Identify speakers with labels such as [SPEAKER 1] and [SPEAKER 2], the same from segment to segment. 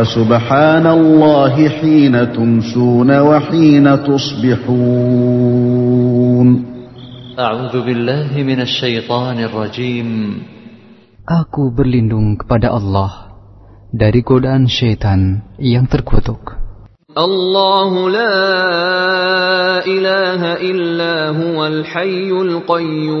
[SPEAKER 1] فسبحان الله حين تمسون وحين تصبحون.
[SPEAKER 2] أعوذ بالله من الشيطان الرجيم.
[SPEAKER 3] Aku berlindung kepada Allah dari godaan syaitan yang terkutuk.
[SPEAKER 4] الله لا إله إلا هو الحي القيوم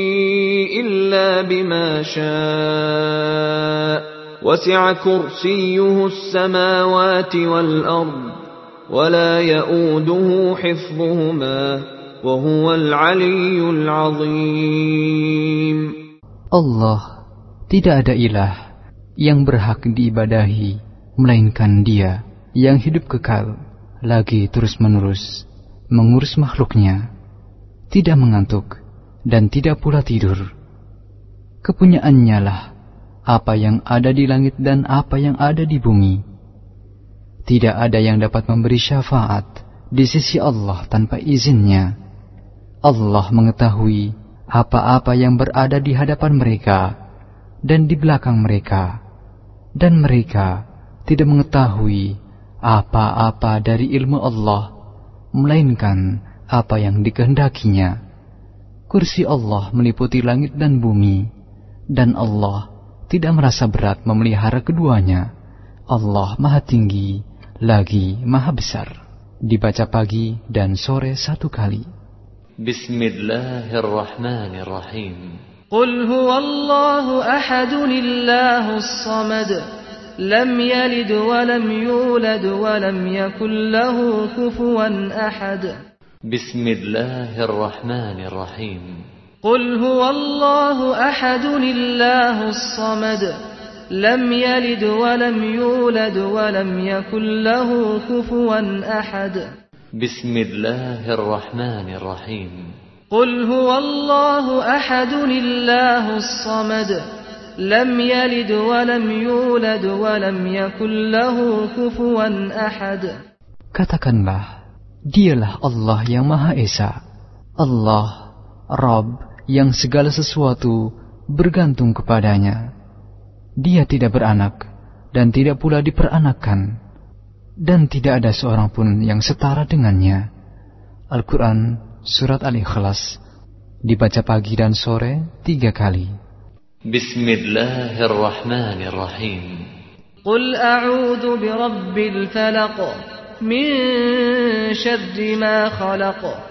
[SPEAKER 4] إلا بما شاء وسع كرسيه السماوات والأرض ولا يؤوده حفظهما وهو العلي العظيم
[SPEAKER 3] Allah tidak ada ilah yang berhak diibadahi melainkan Dia yang hidup kekal lagi terus-menerus mengurus makhluknya tidak mengantuk dan tidak pula tidur kepunyaannya lah apa yang ada di langit dan apa yang ada di bumi. Tidak ada yang dapat memberi syafaat di sisi Allah tanpa izinnya. Allah mengetahui apa-apa yang berada di hadapan mereka dan di belakang mereka, dan mereka tidak mengetahui apa-apa dari ilmu Allah, melainkan apa yang dikehendakinya. Kursi Allah meliputi langit dan bumi, dan Allah tidak merasa berat memelihara keduanya. Allah Maha Tinggi lagi Maha Besar. Dibaca pagi dan sore satu kali.
[SPEAKER 2] Bismillahirrahmanirrahim. Qul
[SPEAKER 5] huwallahu ahadun illahus samad. Lam yalid wa lam yulad wa lam yakul lahu kufuwan ahad.
[SPEAKER 2] Bismillahirrahmanirrahim. الله
[SPEAKER 5] قل هو الله أحد الله الصمد لم يلد ولم يولد ولم يكن له كفوا أحد.
[SPEAKER 2] بسم الله الرحمن الرحيم.
[SPEAKER 5] قل هو الله أحد الله الصمد لم يلد ولم يولد ولم يكن له كفوا أحد.
[SPEAKER 3] Katakanlah, dialah Allah yang Maha Esa. Allah, Rabb yang segala sesuatu bergantung kepadanya. Dia tidak beranak dan tidak pula diperanakan, dan tidak ada seorang pun yang setara dengannya. Al-Quran Surat Al-Ikhlas dibaca pagi dan sore tiga kali.
[SPEAKER 2] Bismillahirrahmanirrahim.
[SPEAKER 5] Qul a'udhu birabbil falaq min syarri ma khalaq.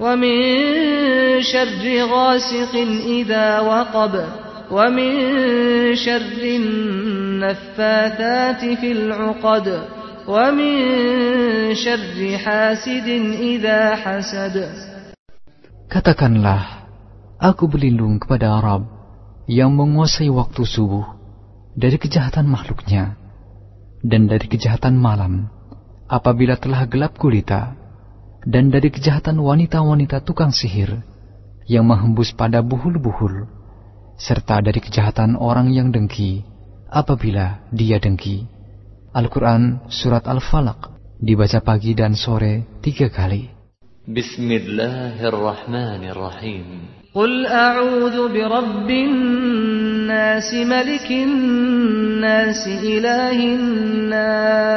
[SPEAKER 5] ومن شر غاسق إذا وقب ومن شر النفاثات في العقد ومن شر حاسد إذا حسد
[SPEAKER 3] Katakanlah, aku berlindung kepada Arab yang menguasai waktu subuh dari kejahatan makhluknya dan dari kejahatan malam apabila telah gelap gulita dan dari kejahatan wanita-wanita tukang sihir yang menghembus pada buhul-buhul serta dari kejahatan orang yang dengki apabila dia dengki. Al-Quran Surat Al-Falaq dibaca pagi dan sore tiga kali.
[SPEAKER 2] بسم الله الرحمن الرحيم
[SPEAKER 5] قل أعوذ برب الناس ملك الناس إله الناس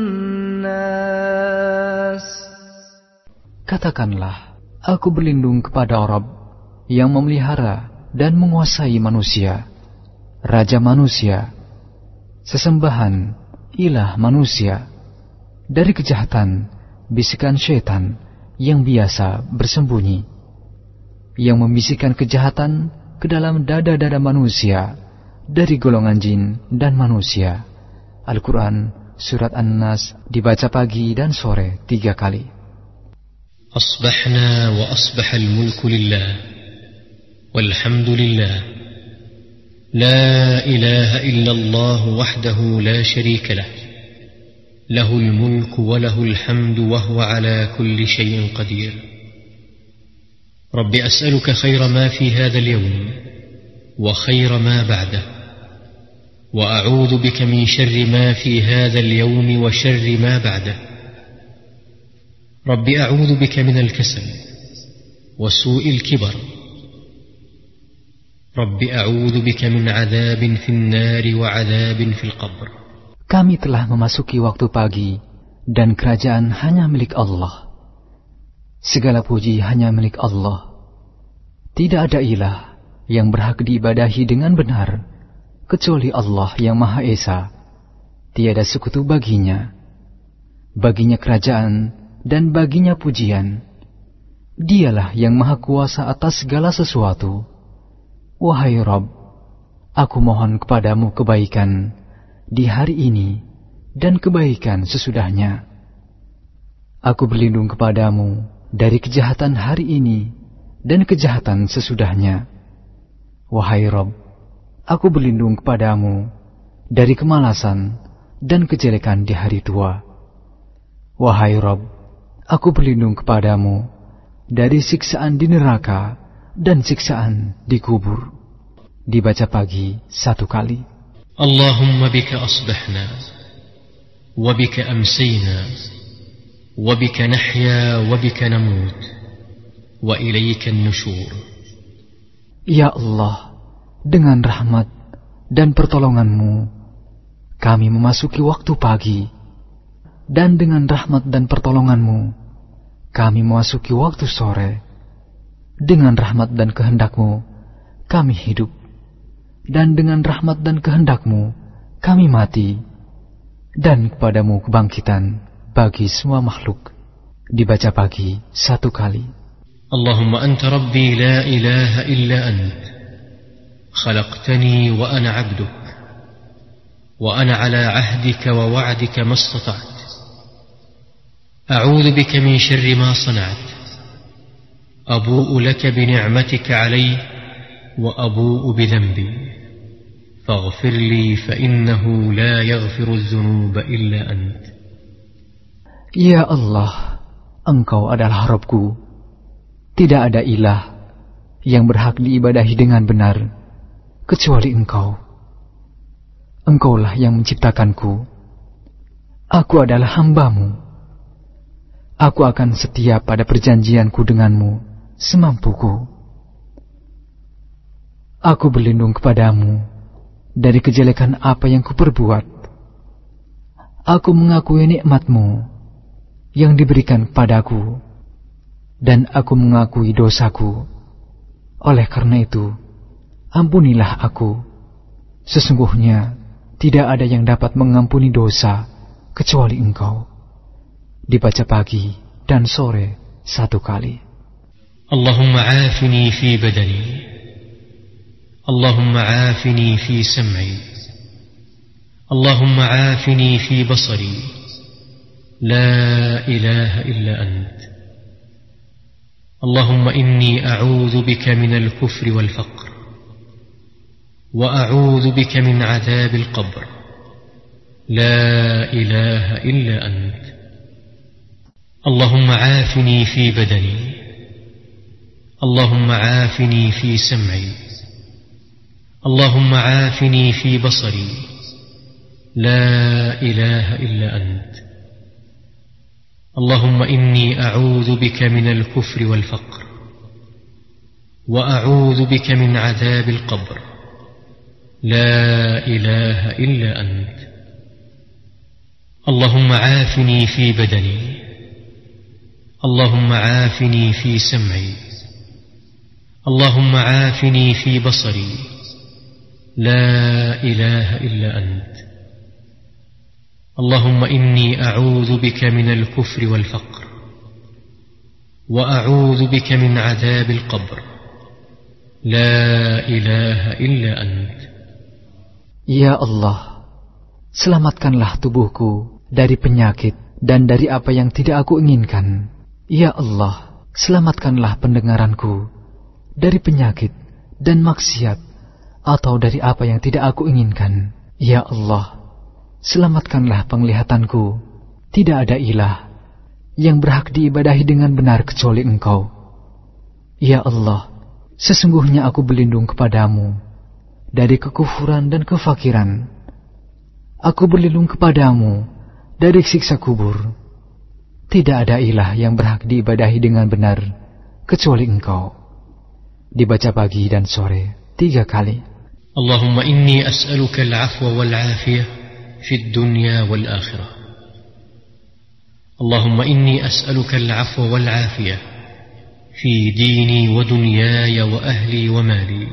[SPEAKER 3] Katakanlah, aku berlindung kepada Rabb yang memelihara dan menguasai manusia, Raja manusia, sesembahan, ilah manusia, dari kejahatan, bisikan syaitan yang biasa bersembunyi, yang membisikkan kejahatan ke dalam dada-dada manusia dari golongan jin dan manusia. Al-Quran Surat An-Nas dibaca pagi dan sore tiga kali.
[SPEAKER 6] أصبحنا وأصبح الملك لله والحمد لله. لا إله إلا الله وحده لا شريك له. له الملك وله الحمد وهو على كل شيء قدير. رب أسألك خير ما في هذا اليوم وخير ما بعده. وأعوذ بك من شر ما في هذا اليوم وشر ما بعده. رب أعوذ بك من الكسل وسوء الكبر رب أعوذ بك من عذاب في النار وعذاب في القبر
[SPEAKER 3] Kami telah memasuki waktu pagi dan kerajaan hanya milik Allah. Segala puji hanya milik Allah. Tidak ada ilah yang berhak diibadahi dengan benar kecuali Allah yang Maha Esa. Tiada sekutu baginya. Baginya kerajaan dan baginya pujian. Dialah yang maha kuasa atas segala sesuatu. Wahai Rob, aku mohon kepadamu kebaikan di hari ini dan kebaikan sesudahnya. Aku berlindung kepadamu dari kejahatan hari ini dan kejahatan sesudahnya. Wahai Rob, aku berlindung kepadamu dari kemalasan dan kejelekan di hari tua. Wahai Rob, Aku berlindung kepadamu dari siksaan di neraka dan siksaan di kubur. Dibaca pagi satu kali.
[SPEAKER 6] Allahumma bika asbahna wabika amsina, wabika nahya wabika namut wa ilayka nushur.
[SPEAKER 3] Ya Allah, dengan rahmat dan pertolonganmu, kami memasuki waktu pagi, dan dengan rahmat dan pertolonganmu, kami memasuki waktu sore. Dengan rahmat dan kehendakmu, kami hidup. Dan dengan rahmat dan kehendakmu, kami mati. Dan kepadamu kebangkitan bagi semua makhluk. Dibaca pagi satu kali.
[SPEAKER 6] اللهم أنت ربي لا إله إلا أنت خلقتني وأنا عبدك وأنا على عهدك ووعدك ما استطعت أعوذ بك من شر ما صنعت أبوء لك بنعمتك علي وأبوء بذنبي فاغفر لي فإنه لا يغفر الذنوب إلا أنت
[SPEAKER 3] Ya Allah, Engkau adalah Rabbku. Tidak ada ilah yang berhak diibadahi dengan benar kecuali Engkau. Engkaulah yang menciptakanku. Aku adalah hambamu. Aku akan setia pada perjanjianku denganmu semampuku. Aku berlindung kepadamu dari kejelekan apa yang kuperbuat. Aku mengakui nikmatmu yang diberikan padaku, dan aku mengakui dosaku. Oleh karena itu, ampunilah aku. Sesungguhnya tidak ada yang dapat mengampuni dosa kecuali engkau. dibaca pagi dan sore satu kali.
[SPEAKER 6] Allahumma afini fi badani. Allahumma afini fi sam'i. Allahumma afini fi basari. La ilaha illa ant. اللهم إني أعوذ بك من الكفر والفقر وأعوذ بك من عذاب القبر لا إله إلا أنت اللهم عافني في بدني. اللهم عافني في سمعي. اللهم عافني في بصري. لا إله إلا أنت. اللهم إني أعوذ بك من الكفر والفقر. وأعوذ بك من عذاب القبر. لا إله إلا أنت. اللهم عافني في بدني. اللهم عافني في سمعي. اللهم عافني في بصري. لا إله إلا أنت. اللهم إني أعوذ بك من الكفر والفقر. وأعوذ بك من عذاب القبر. لا إله إلا أنت.
[SPEAKER 3] Ya Allah, selamatkanlah tubuhku dari penyakit dan dari apa yang tidak aku inginkan. Ya Allah, selamatkanlah pendengaranku dari penyakit dan maksiat atau dari apa yang tidak aku inginkan. Ya Allah, selamatkanlah penglihatanku. Tidak ada ilah yang berhak diibadahi dengan benar kecuali Engkau. Ya Allah, sesungguhnya aku berlindung kepadamu dari kekufuran dan kefakiran. Aku berlindung kepadamu dari siksa kubur. Tidak ada ilah yang berhak diibadahi dengan benar kecuali Engkau. Dibaca pagi dan sore tiga kali.
[SPEAKER 6] اللهم اني اسالك العفو والعافيه في الدنيا والاخره اللهم اني اسالك العفو والعافيه في ديني ودنياي واهلي ومالي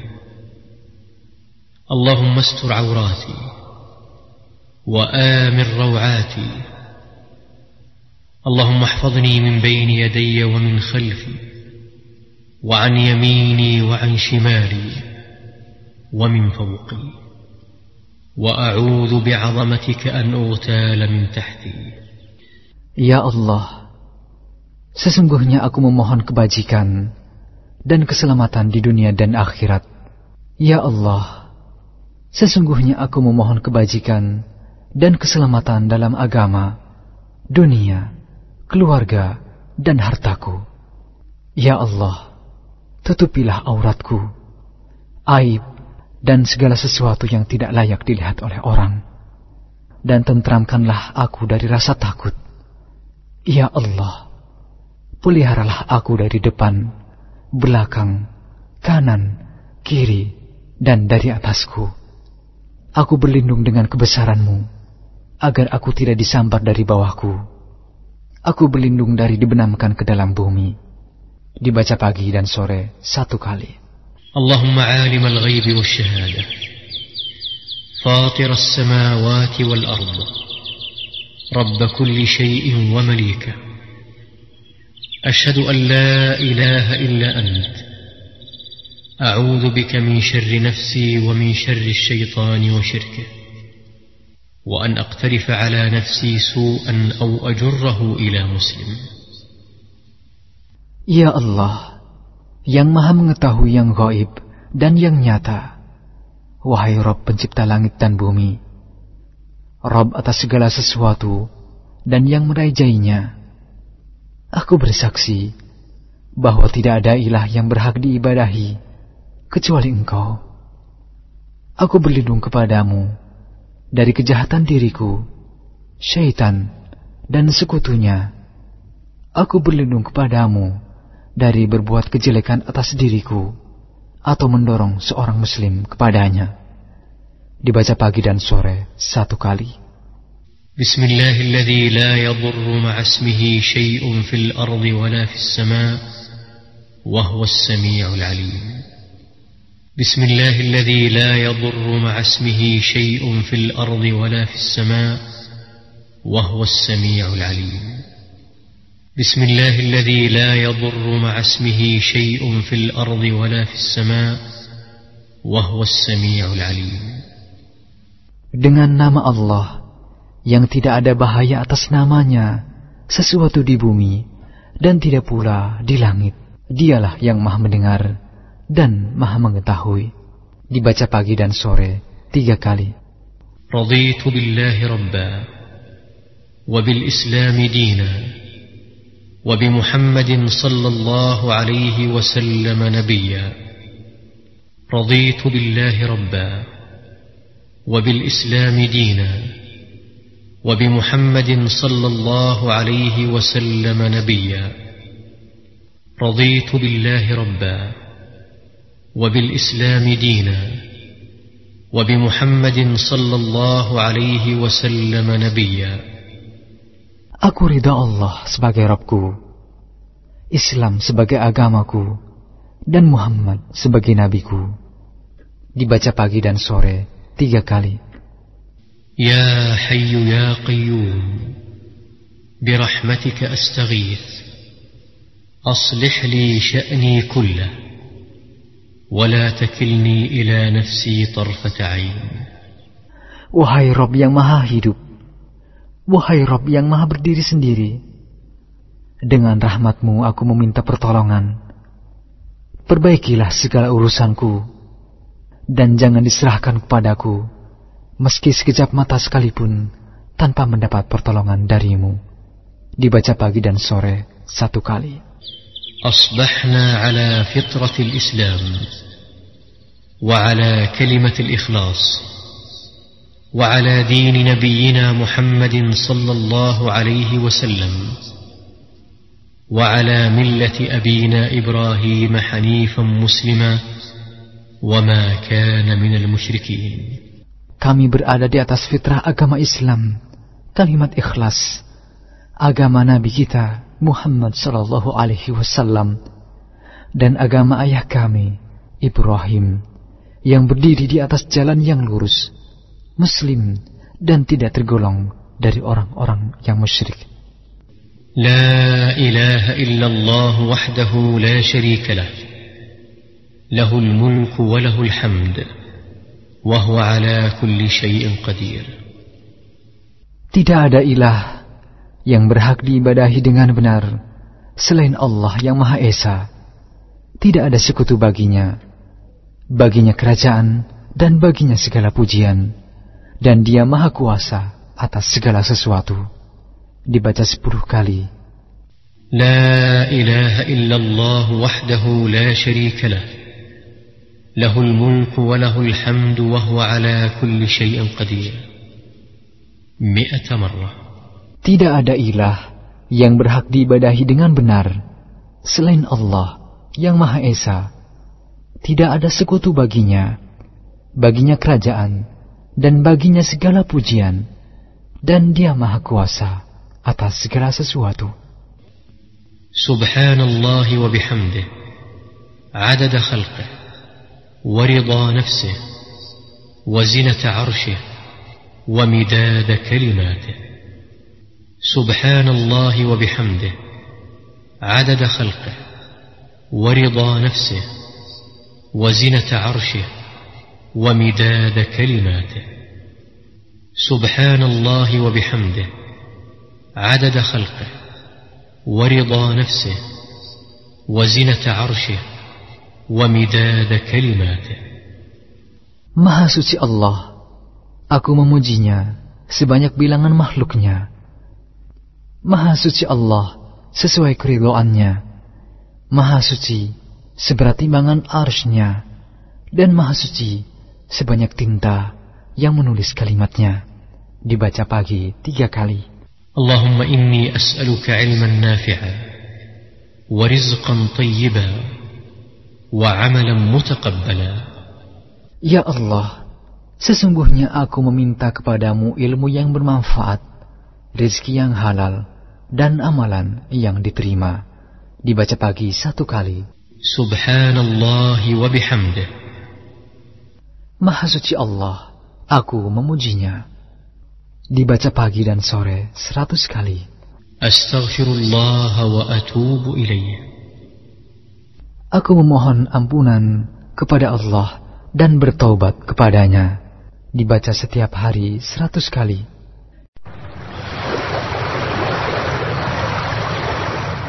[SPEAKER 6] اللهم استر عوراتي وامن روعاتي اللهم احفظني من بين يدي ومن خلفي وعن يميني وعن شمالي ومن فوقي واعوذ بعظمتك ان اغتال من تحتي
[SPEAKER 3] Ya Allah, sesungguhnya aku memohon kebajikan dan keselamatan di dunia dan akhirat. Ya Allah, sesungguhnya aku memohon kebajikan dan keselamatan dalam agama, dunia, keluarga, dan hartaku. Ya Allah, tutupilah auratku, aib, dan segala sesuatu yang tidak layak dilihat oleh orang. Dan tentramkanlah aku dari rasa takut. Ya Allah, peliharalah aku dari depan, belakang, kanan, kiri, dan dari atasku. Aku berlindung dengan kebesaranmu, agar aku tidak disambar dari bawahku. Aku berlindung dari dibenamkan ke dalam bumi. Dibaca pagi dan sore satu kali.
[SPEAKER 6] Allahumma alim al-ghaybi wa shahada. Fatir as-samawati wal-ard. Rabb kulli shay'in wa malika. أشهد an la ilaha illa ant أعوذ بك من شر نفسي ومن شر الشيطان وشركه وان اقترف على نفسي سوءا او اجره الى مسلم
[SPEAKER 3] Ya Allah, yang maha mengetahui yang gaib dan yang nyata. Wahai Rob pencipta langit dan bumi, Rob atas segala sesuatu dan yang merajainya. Aku bersaksi bahwa tidak ada ilah yang berhak diibadahi kecuali engkau. Aku berlindung kepadamu dari kejahatan diriku, syaitan, dan sekutunya. Aku berlindung kepadamu dari berbuat kejelekan atas diriku atau mendorong seorang muslim kepadanya. Dibaca pagi dan sore satu kali.
[SPEAKER 6] بسم الله الذي لا يضر مع اسمه شيء في الارض ولا في السماء وهو السميع العليم بسم الله الذي لا يضر مع اسمه شيء في الأرض ولا في السماء وهو السميع العليم بسم الله الذي لا يضر مع اسمه شيء في الأرض ولا في السماء وهو السميع العليم
[SPEAKER 3] Dengan nama Allah yang tidak ada bahaya atas namanya, sesuatu di bumi dan tidak pula di langit. Dialah yang maha mendengar dan maha mengetahui. Dibaca pagi dan sore tiga kali.
[SPEAKER 6] رضيت بالله ربا وبالاسلام دينا وبمحمد صلى الله عليه وسلم نبيا رضيت بالله ربا وبالاسلام دينا وبمحمد صلى الله عليه وسلم نبيا رضيت بالله ربا وبالاسلام دينا وبمحمد صلى الله عليه وسلم نبيا
[SPEAKER 3] Aku ridha Allah sebagai Rabbku, Islam sebagai agamaku, dan Muhammad sebagai nabiku. Dibaca pagi dan sore tiga kali.
[SPEAKER 6] يا حي يا قيوم برحمتك استغيث اصلح لي شاني كله ولا تكلني الى نفسي طرفه عين
[SPEAKER 3] Wahai Rob yang maha hidup, wahai Rob yang maha berdiri sendiri, dengan rahmatmu aku meminta pertolongan. Perbaikilah segala urusanku, dan jangan diserahkan kepadaku meski sekejap mata sekalipun, tanpa mendapat pertolongan darimu. Dibaca pagi dan sore satu kali.
[SPEAKER 6] أصبحنا على فطرة الإسلام وعلى كلمة الإخلاص وعلى دين نبينا محمد صلى الله عليه وسلم وعلى ملة أبينا إبراهيم حنيفا مسلما وما كان من المشركين.
[SPEAKER 3] Kami berada di atas fitrah agama Islam, kalimat ikhlas, agama Nabi kita Muhammad Sallallahu Alaihi Wasallam, dan agama ayah kami Ibrahim, yang berdiri di atas jalan yang lurus, Muslim dan tidak tergolong dari orang-orang yang musyrik.
[SPEAKER 6] لا اله الا الله وحده لا شريك له له الملك وله الحمد وهو على كل شيء قدير
[SPEAKER 3] Tidak ada ilah yang berhak diibadahi dengan benar selain Allah yang Maha Esa. Tidak ada sekutu baginya. Baginya kerajaan dan baginya segala pujian. Dan dia Maha Kuasa atas segala sesuatu. Dibaca sepuluh kali.
[SPEAKER 6] لا اله الا الله وحده لا شريك له له الملك وله الحمد وهو على كل شيء قدير مئه مره
[SPEAKER 3] Tidak ada ilah yang berhak diibadahi dengan benar selain Allah yang Maha Esa. Tidak ada sekutu baginya, baginya kerajaan, dan baginya segala pujian, dan dia Maha Kuasa atas segala sesuatu.
[SPEAKER 6] سبحان الله وبحمده عدد خلقه ورضا نفسه وزنه عرشه ومداد كلماته سبحان الله وبحمده. عدد خلقه ورضا نفسه وزنة عرشه ومداد كلماته. سبحان الله وبحمده. عدد خلقه ورضا نفسه وزنة عرشه ومداد كلماته.
[SPEAKER 3] Maha suci Allah, aku memujinya sebanyak bilangan makhluknya. Maha suci Allah sesuai keridoannya. Maha suci seberat timbangan arsnya. Dan maha suci sebanyak tinta yang menulis kalimatnya. Dibaca pagi tiga kali.
[SPEAKER 6] Allahumma inni as'aluka ilman nafi'a. Warizqan tayyiba. Wa amalan mutakabbala.
[SPEAKER 3] Ya Allah, sesungguhnya aku meminta kepadamu ilmu yang bermanfaat, rezeki yang halal, dan amalan yang diterima. Dibaca pagi satu kali.
[SPEAKER 6] Subhanallah wa bihamdih.
[SPEAKER 3] Maha suci Allah, aku memujinya. Dibaca pagi dan sore seratus kali.
[SPEAKER 6] Astaghfirullah wa atubu ilaih.
[SPEAKER 3] Aku memohon ampunan kepada Allah dan bertobat kepadanya. Dibaca setiap hari seratus kali.